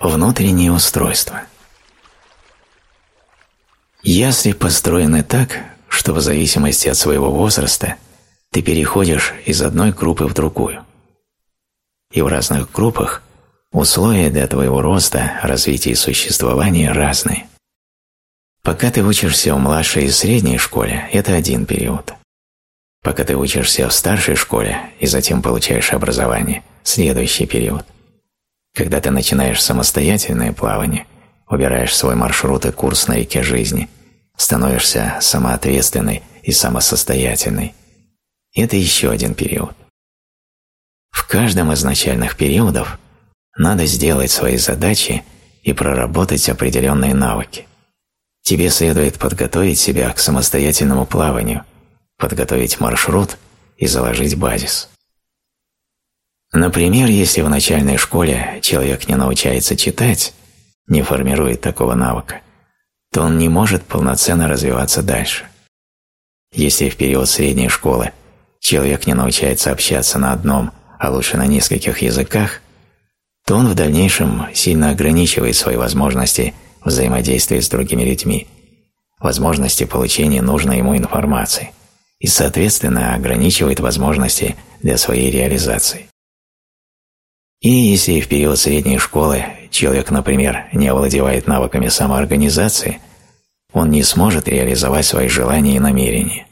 Внутреннее устройство. Ясли построены так, что в зависимости от своего возраста ты переходишь из одной группы в другую. И в разных группах условия для твоего роста, развития и существования разные. Пока ты учишься в младшей и средней школе, это один период. Пока ты учишься в старшей школе и затем получаешь образование, следующий период. Когда ты начинаешь самостоятельное плавание, убираешь свой маршрут и курс на реке жизни, становишься самоответственной и самосостоятельной, это еще один период. В каждом из начальных периодов надо сделать свои задачи и проработать определенные навыки. Тебе следует подготовить себя к самостоятельному плаванию, подготовить маршрут и заложить базис. Например, если в начальной школе человек не научается читать, не формирует такого навыка, то он не может полноценно развиваться дальше. Если в период средней школы человек не научается общаться на одном, а лучше на нескольких языках, то он в дальнейшем сильно ограничивает свои возможности взаимодействия с другими людьми, возможности получения нужной ему информации и, соответственно, ограничивает возможности для своей реализации. И если в период средней школы человек, например, не овладевает навыками самоорганизации, он не сможет реализовать свои желания и намерения.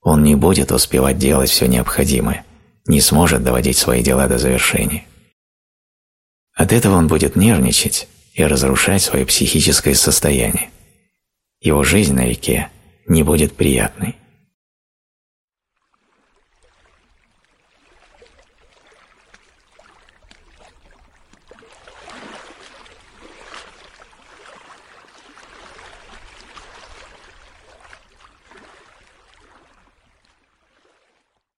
Он не будет успевать делать все необходимое, не сможет доводить свои дела до завершения. От этого он будет нервничать и разрушать свое психическое состояние. Его жизнь на реке не будет приятной.